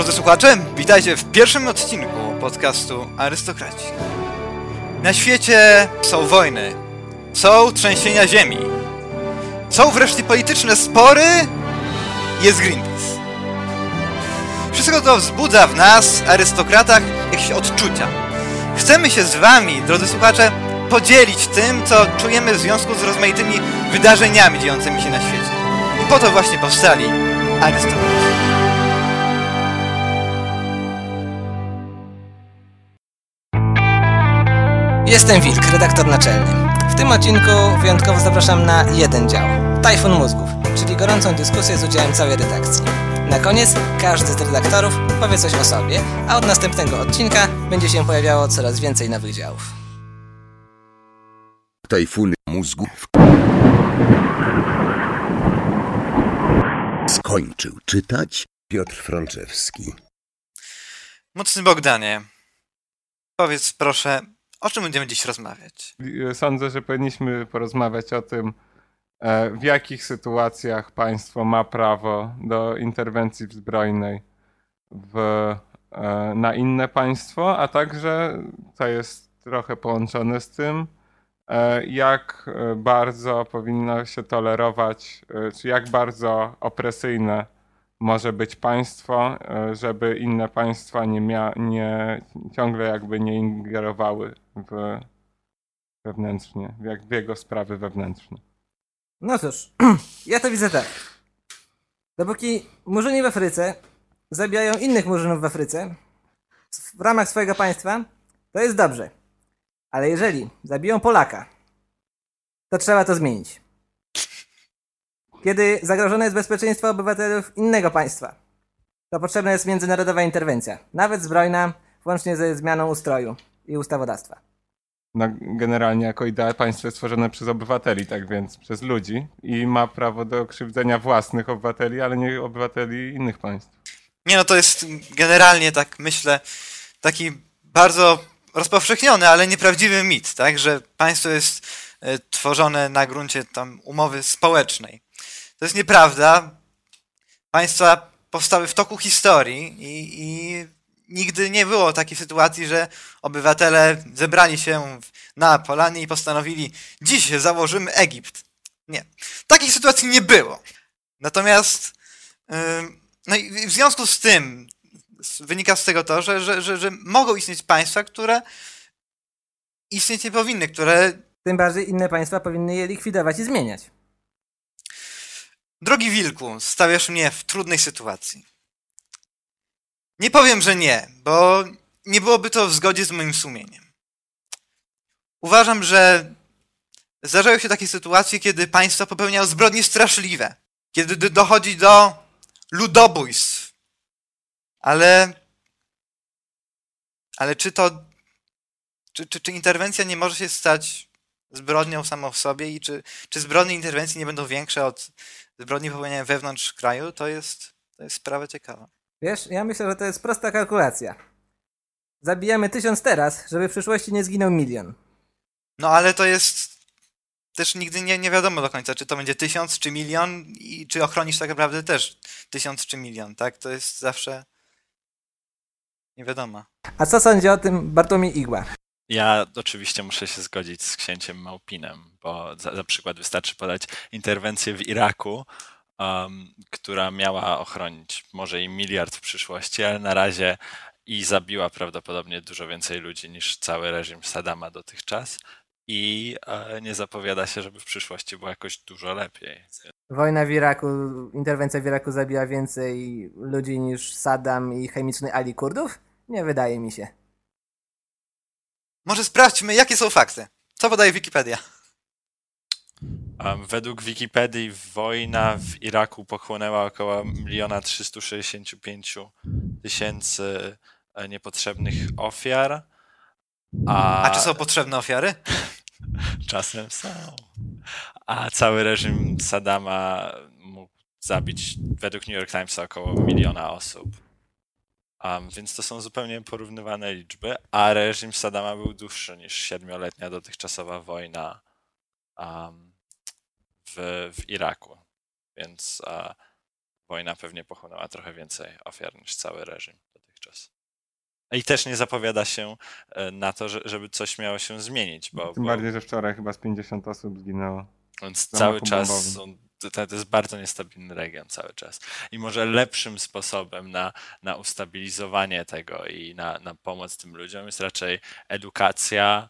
Drodzy słuchacze, witajcie w pierwszym odcinku podcastu Arystokraci. Na świecie są wojny, są trzęsienia ziemi, są wreszcie polityczne spory, jest Greenpeace. Wszystko to wzbudza w nas, arystokratach, jakieś odczucia. Chcemy się z wami, drodzy słuchacze, podzielić tym, co czujemy w związku z rozmaitymi wydarzeniami dziejącymi się na świecie. I po to właśnie powstali arystokraci. Jestem Wilk, redaktor naczelny. W tym odcinku wyjątkowo zapraszam na jeden dział. Tajfun mózgów, czyli gorącą dyskusję z udziałem całej redakcji. Na koniec każdy z redaktorów powie coś o sobie, a od następnego odcinka będzie się pojawiało coraz więcej nowych działów. Tajfuny mózgów. Skończył czytać Piotr Frączewski. Mocny Bogdanie, powiedz proszę, o czym będziemy dziś rozmawiać? Sądzę, że powinniśmy porozmawiać o tym, e, w jakich sytuacjach państwo ma prawo do interwencji zbrojnej w, e, na inne państwo, a także, co jest trochę połączone z tym, e, jak bardzo powinno się tolerować, czy jak bardzo opresyjne może być państwo, e, żeby inne państwa nie, mia, nie ciągle jakby nie ingerowały w wewnętrznie, jak w jego sprawy wewnętrzne. No cóż, ja to widzę tak. Dopóki murzyni w Afryce zabijają innych murzynów w Afryce w ramach swojego państwa, to jest dobrze. Ale jeżeli zabiją Polaka, to trzeba to zmienić. Kiedy zagrożone jest bezpieczeństwo obywatelów innego państwa, to potrzebna jest międzynarodowa interwencja, nawet zbrojna, włącznie ze zmianą ustroju i ustawodawstwa. No, generalnie jako idea państwo jest stworzone przez obywateli, tak więc przez ludzi i ma prawo do krzywdzenia własnych obywateli, ale nie obywateli innych państw. Nie no, to jest generalnie, tak myślę, taki bardzo rozpowszechniony, ale nieprawdziwy mit, tak, że państwo jest e, tworzone na gruncie tam umowy społecznej. To jest nieprawda. Państwa powstały w toku historii i, i nigdy nie było takiej sytuacji, że obywatele zebrali się na polanie i postanowili dziś założymy Egipt. Nie. Takiej sytuacji nie było. Natomiast no i w związku z tym wynika z tego to, że, że, że, że mogą istnieć państwa, które istnieć nie powinny, które Tym bardziej inne państwa powinny je likwidować i zmieniać. Drogi Wilku, stawiasz mnie w trudnej sytuacji. Nie powiem, że nie, bo nie byłoby to w zgodzie z moim sumieniem. Uważam, że zdarzają się takie sytuacje, kiedy państwa popełniają zbrodnie straszliwe, kiedy dochodzi do ludobójstw. Ale. Ale czy to. Czy, czy, czy interwencja nie może się stać zbrodnią samą w sobie i czy, czy zbrodnie interwencji nie będą większe od zbrodni popełniane wewnątrz kraju, to jest, to jest sprawa ciekawa. Wiesz, ja myślę, że to jest prosta kalkulacja. Zabijamy tysiąc teraz, żeby w przyszłości nie zginął milion. No ale to jest też nigdy nie, nie wiadomo do końca, czy to będzie tysiąc, czy milion i czy ochronisz tak naprawdę też tysiąc, czy milion, tak? To jest zawsze nie wiadomo. A co sądzi o tym Bartłomiej Igła? Ja oczywiście muszę się zgodzić z księciem Małpinem, bo za, za przykład wystarczy podać interwencję w Iraku, um, która miała ochronić może i miliard w przyszłości, ale na razie i zabiła prawdopodobnie dużo więcej ludzi niż cały reżim Saddama dotychczas i e, nie zapowiada się, żeby w przyszłości było jakoś dużo lepiej. Wojna w Iraku, interwencja w Iraku zabija więcej ludzi niż Saddam i chemiczny Ali Kurdów? Nie wydaje mi się. Może sprawdźmy, jakie są fakty. Co podaje Wikipedia? Um, według Wikipedii wojna w Iraku pochłonęła około 1 365 tysięcy e, niepotrzebnych ofiar. A, A czy są potrzebne ofiary? Czasem są. A cały reżim Saddama mógł zabić według New York Timesa około miliona osób. Um, więc to są zupełnie porównywane liczby, a reżim Saddama był dłuższy niż siedmioletnia dotychczasowa wojna um, w, w Iraku. Więc e, wojna pewnie pochłonęła trochę więcej ofiar niż cały reżim dotychczas. I też nie zapowiada się e, na to, że, żeby coś miało się zmienić, bo, Tym bo bardziej, że wczoraj chyba z 50 osób zginęło. więc cały czas bombowym. są, to, to jest bardzo niestabilny region cały czas. I może lepszym sposobem na, na ustabilizowanie tego i na, na pomoc tym ludziom jest raczej edukacja,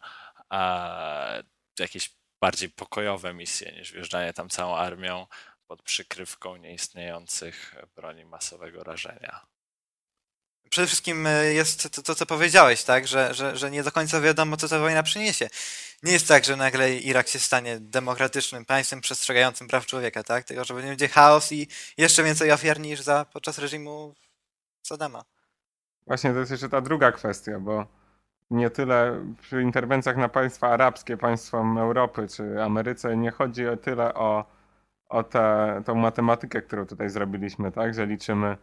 a jakieś bardziej pokojowe misje niż wjeżdżanie tam całą armią pod przykrywką nieistniejących broni masowego rażenia. Przede wszystkim e, jest to, to co powiedziałeś, tak, że, że, że nie do końca wiadomo, co ta wojna przyniesie. Nie jest tak, że nagle Irak się stanie demokratycznym państwem przestrzegającym praw człowieka, tak? Tylko, że będzie chaos i jeszcze więcej ofiar niż za podczas reżimu Saddama. Właśnie to jest jeszcze ta druga kwestia, bo nie tyle przy interwencjach na państwa arabskie, państwom Europy czy Ameryce nie chodzi o tyle o, o tę matematykę, którą tutaj zrobiliśmy, tak? Że liczymy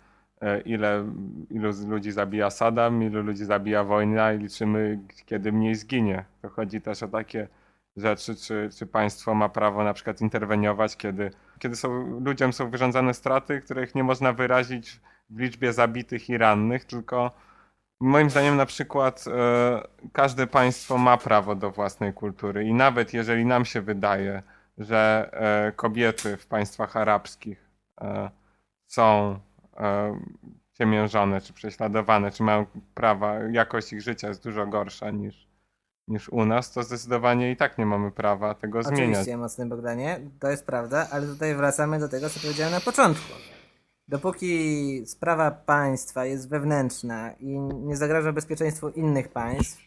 ile ilu ludzi zabija Saddam, ilu ludzi zabija wojna i liczymy kiedy mniej zginie. To chodzi też o takie rzeczy, czy, czy państwo ma prawo na przykład interweniować, kiedy, kiedy są, ludziom są wyrządzane straty, których nie można wyrazić w liczbie zabitych i rannych, tylko moim zdaniem na przykład e, każde państwo ma prawo do własnej kultury i nawet jeżeli nam się wydaje, że e, kobiety w państwach arabskich e, są e, ciemiężone, czy prześladowane, czy mają prawa, jakość ich życia jest dużo gorsza niż, niż u nas, to zdecydowanie i tak nie mamy prawa tego zmieniać. Oczywiście, mocny Bogdanie, to jest prawda, ale tutaj wracamy do tego, co powiedziałem na początku. Dopóki sprawa państwa jest wewnętrzna i nie zagraża bezpieczeństwu innych państw,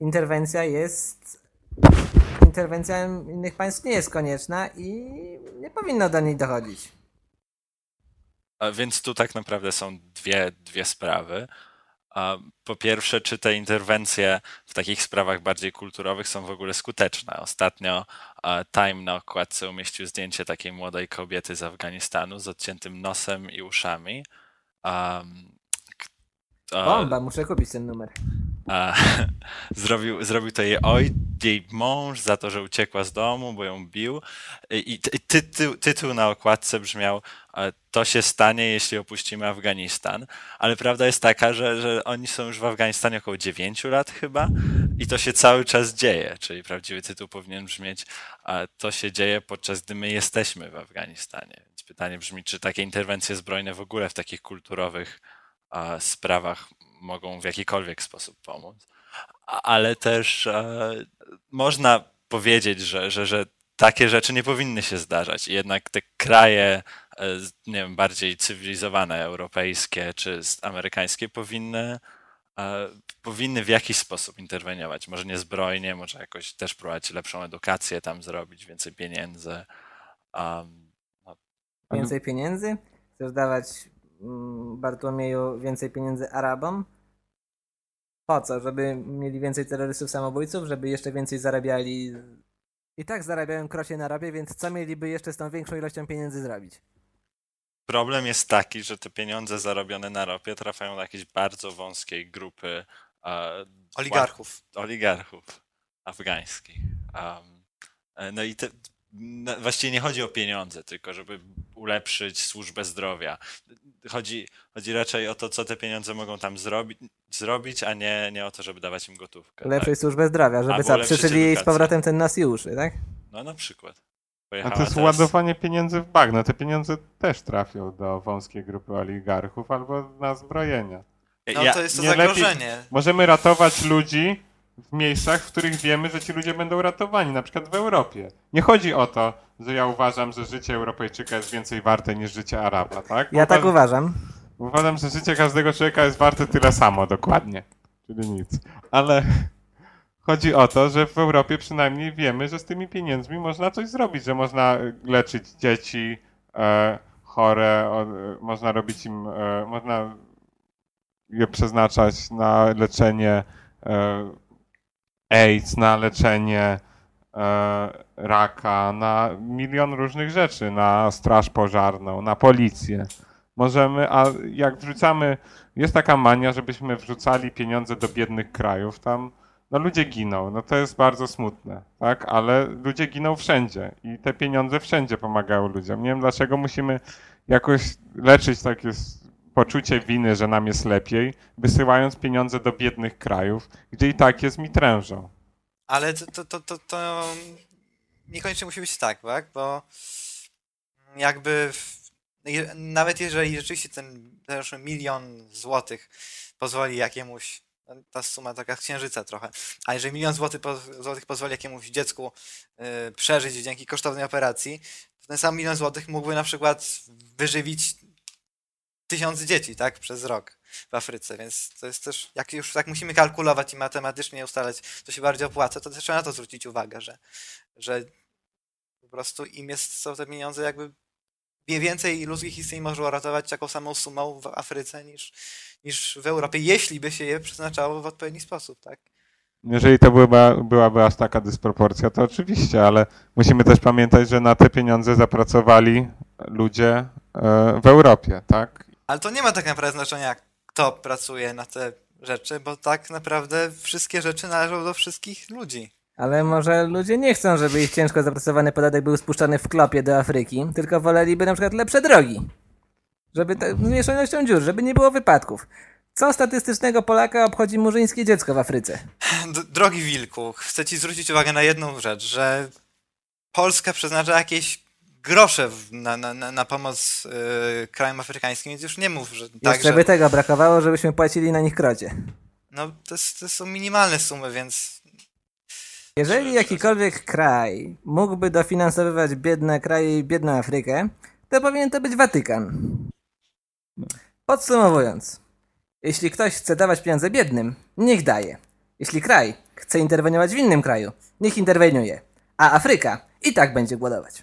interwencja jest. Interwencja innych państw nie jest konieczna i nie powinno do niej dochodzić. Więc tu tak naprawdę są dwie, dwie sprawy. Po pierwsze, czy te interwencje w takich sprawach bardziej kulturowych są w ogóle skuteczne? Ostatnio Time na okładce umieścił zdjęcie takiej młodej kobiety z Afganistanu z odciętym nosem i uszami. Bomba, muszę kupić ten numer. zrobił, zrobił to jej oj, jej mąż za to, że uciekła z domu, bo ją bił. I, i ty- tytuł, tytuł na okładce brzmiał e, To się stanie, jeśli opuścimy Afganistan. Ale prawda jest taka, że, że oni są już w Afganistanie około 9 lat chyba i to się cały czas dzieje. Czyli prawdziwy tytuł powinien brzmieć To się dzieje podczas gdy my jesteśmy w Afganistanie. Więc pytanie brzmi, czy takie interwencje zbrojne w ogóle w takich kulturowych sprawach mogą w jakikolwiek sposób pomóc. Ale też e, można powiedzieć, że, że, że takie rzeczy nie powinny się zdarzać. I jednak te kraje, e, nie wiem, bardziej cywilizowane, europejskie czy amerykańskie powinny, e, powinny w jakiś sposób interweniować. Może nie zbrojnie, może jakoś też próbować lepszą edukację tam zrobić, więcej pieniędzy. Um, Więcej pieniędzy? Chcesz dawać mm, Bartłomieju więcej pieniędzy Arabom? Po co? Żeby mieli więcej terrorystów samobójców? Żeby jeszcze więcej zarabiali? I tak zarabiają krocie na ropie, więc co mieliby jeszcze z tą większą ilością pieniędzy zrobić? Problem jest taki, że te pieniądze zarobione na ropie trafiają do jakiejś bardzo wąskiej grupy e, Oligarchów. oligarchów afgańskich. Um, no i te, no, właściwie nie chodzi o pieniądze, tylko żeby ulepszyć służbę zdrowia. Chodzi, chodzi raczej o to, co te pieniądze mogą tam zrobić, zrobić a nie, nie o to, żeby dawać im gotówkę. Lepszej Tak? służbę zdrowia, żeby przyszyli jej z powrotem ten nos i uszy, tak? No na przykład. A Pojechała to jest teraz- ładowanie pieniędzy w bagno. Te pieniądze też trafią do wąskiej grupy oligarchów albo na zbrojenia. No Ja- to jest to nie lepiej- zagrożenie. Możemy ratować ludzi w miejscach, w których wiemy, że ci ludzie będą ratowani, na przykład w Europie. Nie chodzi o to, że ja uważam, że życie Europejczyka jest więcej warte niż życie Araba, tak? Ja tak Uważam- uważam. Uważam, że życie każdego człowieka jest warte tyle samo, dokładnie. Czyli nic. Ale chodzi o to, że w Europie przynajmniej wiemy, że z tymi pieniędzmi można coś zrobić, że można e, leczyć dzieci e, chore, o, e, można robić im, e, można je przeznaczać na leczenie e, AIDS, na leczenie e, raka, na milion różnych rzeczy, na straż pożarną, na policję. Możemy, a jak wrzucamy, jest taka mania, żebyśmy wrzucali pieniądze do biednych krajów, tam no ludzie giną, no to jest bardzo smutne, tak? Ale ludzie giną wszędzie i te pieniądze wszędzie pomagają ludziom. Nie wiem dlaczego musimy jakoś leczyć takie poczucie winy, że nam jest lepiej, wysyłając pieniądze do biednych krajów, gdzie i tak jest mi trężą. Ale to, to, to, to, to niekoniecznie musi być tak, tak? Bo jakby w, nawet jeżeli rzeczywiście ten milion złotych pozwoli jakiemuś, ta suma taka z księżyca trochę, a jeżeli milion złotych, złotych pozwoli jakiemuś dziecku y, przeżyć dzięki kosztownej operacji, to ten sam milion złotych mógłby na przykład wyżywić tysiące dzieci, tak? Przez rok w Afryce, więc to jest też, jak już tak musimy kalkulować i matematycznie ustalać, co się bardziej opłaca, to też trzeba na to zwrócić uwagę, że, że po prostu im jest, są te pieniądze jakby więcej ludzkich istnień może uratować taką samą sumą w Afryce niż, niż w Europie, jeśli by się je przeznaczało w odpowiedni sposób, tak? Jeżeli to była, byłaby aż taka dysproporcja, to oczywiście, ale musimy też pamiętać, że na te pieniądze zapracowali ludzie e, w Europie, tak? Ale to nie ma tak naprawdę znaczenia, kto pracuje na te rzeczy, bo tak naprawdę wszystkie rzeczy należą do wszystkich ludzi. Ale może ludzie nie chcą, żeby ich ciężko zapracowany podatek był spuszczony w klopie do Afryki, tylko woleliby na przykład lepsze drogi. Żeby te, z mniejszością dziur, żeby nie było wypadków. Co statystycznego Polaka obchodzi murzyńskie dziecko w Afryce? D- Drogi Wilku, chcę ci zwrócić uwagę na jedną rzecz, że Polska przeznacza jakieś grosze w, na, na, na, pomoc y, krajom afrykańskim, więc już nie mów, że tak, Jeszcze że by tego brakowało, żebyśmy płacili na nich krocie. no, to, to są minimalne sumy, więc Jeżeli jakikolwiek kraj mógłby dofinansowywać biedne kraje i biedną Afrykę, to powinien to być Watykan. Podsumowując, jeśli ktoś chce dawać pieniądze biednym, niech daje. Jeśli kraj chce interweniować w innym kraju, niech interweniuje. A Afryka i tak będzie głodować.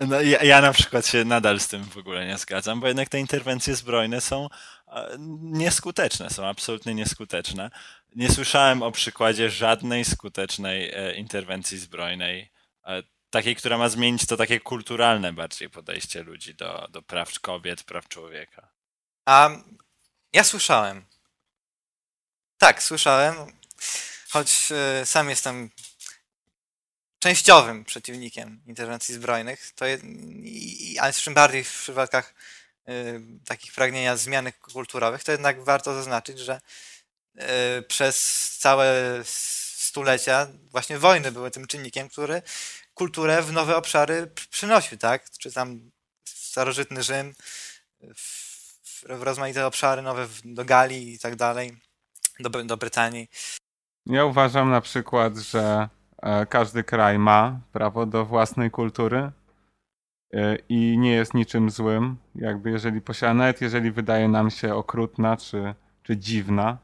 No, ja, ja na przykład się nadal z tym w ogóle nie zgadzam, bo jednak te interwencje zbrojne są nieskuteczne, są absolutnie nieskuteczne. Nie słyszałem o przykładzie żadnej skutecznej e, interwencji zbrojnej, e, takiej, która ma zmienić to takie kulturalne bardziej podejście ludzi do, do praw kobiet, praw człowieka. A ja słyszałem. Tak, słyszałem. Choć e, sam jestem częściowym przeciwnikiem interwencji zbrojnych, to je, i, ale czym bardziej w przypadkach e, takich pragnienia zmiany kulturowych, to jednak warto zaznaczyć, że e, przez całe stulecia właśnie wojny były tym czynnikiem, który kulturę w nowe obszary przynosił, tak? Czy tam starożytny Rzym, w, w, rozmaite obszary nowe do Galii i tak dalej, do, do Brytanii. Ja uważam na przykład, że każdy kraj ma prawo do własnej kultury e, i nie jest niczym złym, jakby jeżeli posiada, nawet jeżeli wydaje nam się okrutna czy, czy dziwna.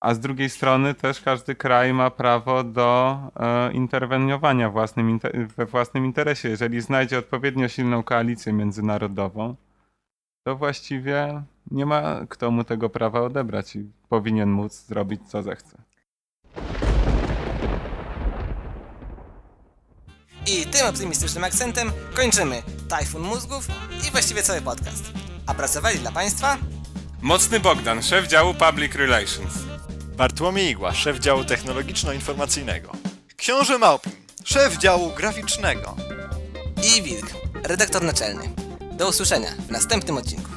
A z drugiej strony też każdy kraj ma prawo do e, interweniowania własnym we własnym interesie. Jeżeli znajdzie odpowiednio silną koalicję międzynarodową, to właściwie nie ma kto mu tego prawa odebrać i powinien móc zrobić co zechce. I tym optymistycznym akcentem kończymy Tajfun Mózgów i właściwie cały podcast. A pracowali dla Państwa Mocny Bogdan, szef działu Public Relations. Bartłomiej Igła, szef działu technologiczno-informacyjnego. Książę Małpin, szef działu graficznego. i Wilk, redaktor naczelny. Do usłyszenia w następnym odcinku.